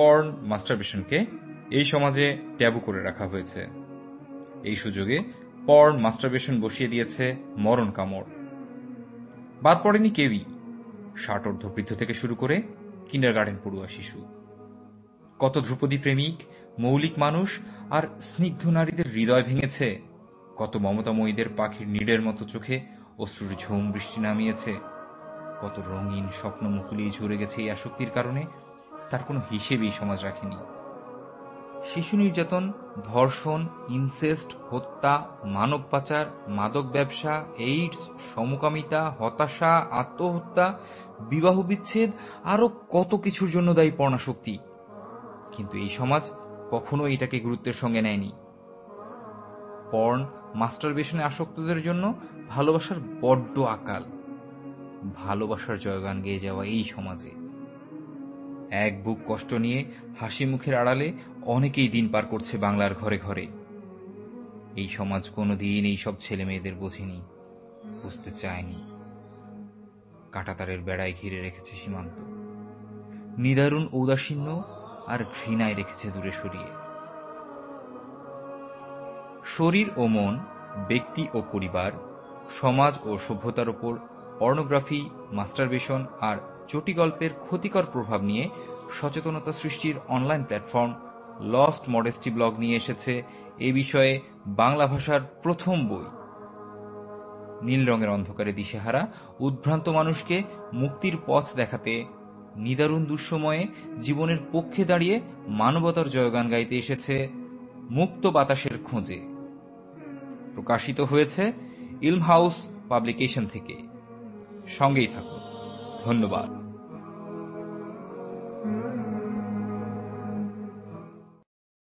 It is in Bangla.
পর্ন মাস্টারবেশনকে এই সমাজে ট্যাবু করে রাখা হয়েছে। এই সুযোগে পর্ন মাস্টারবেশন বসিয়ে দিয়েছে মরণ কামড়। বাদ পড়েনি কেউই। ষাট অর্ধবৃদ্ধ থেকে শুরু করে কিন্ডার গার্ডেন পড়ুয়া শিশু। কত ধ্রুপদী প্রেমিক, মৌলিক মানুষ আর স্নিগ্ধ নারীদের হৃদয় ভেঙেছে। কত মমতাময়ীদের পাখির নিডের মতো চোখে অশ্রুর ঝুম বৃষ্টি নামিয়েছে। কত রঙিন স্বপ্ন মুকুলিয়ে ঝরে গেছে এই আসক্তির কারণে তার কোনো হিসেবেই সমাজ রাখেনি। শিশু নির্যাতন, ধর্ষণ ইনসেস্ট হত্যা, মানব পাচার, মাদক ব্যবসা এইডস সমকামিতা, হতাশা, আত্মহত্যা, বিবাহ বিচ্ছেদ, আরও কত কিছুর জন্য দায়ী পর্ণাশক্তি। কিন্তু এই সমাজ কখনো এটাকে গুরুত্বের সঙ্গে নেয়নি। পর্ন মাস্টারবেশনে আসক্তদের জন্য ভালোবাসার বড্ড আকাল। ভালোবাসার জয়গান গেয়ে যাওয়া এই সমাজে। এক বুক কষ্ট নিয়ে হাসি মুখের আড়ালে অনেকেই দিন পার করছে বাংলার ঘরে ঘরে। এই সমাজ কোনোদিন এই সব ছেলে মেয়েদের বোঝেনি, বুঝতে চায়নি। কাটাতারের বেড়ায় ঘিরে রেখেছে সীমান্ত। নিদারুণ ঔদাসীন্য আর ঘৃণায় রেখেছে দূরে সরিয়ে। শরীর ও মন, ব্যক্তি ও পরিবার, সমাজ ও সভ্যতার ওপর পর্নোগ্রাফি মাস্টারবেশন আর চটি গল্পের ক্ষতিকর প্রভাব নিয়ে সচেতনতা সৃষ্টির online platform lost modesty blog নিয়ে এসেছে এ বিষয়ে বাংলা ভাষার প্রথম বই। নীল রঙের অন্ধকারে দিশেহারা, উদ্ভ্রান্ত মানুষকে মুক্তির পথ দেখাতে নিদারুণ দুঃসময়ে জীবনের পক্ষে দাঁড়িয়ে মানবতার জয়গান গাইতে এসেছে মুক্ত বাতাসের খোঁজে। প্রকাশিত হয়েছে ইলম হাউস পাবলিকেশন থেকে। সঙ্গেই থাকুন। ধন্যবাদ।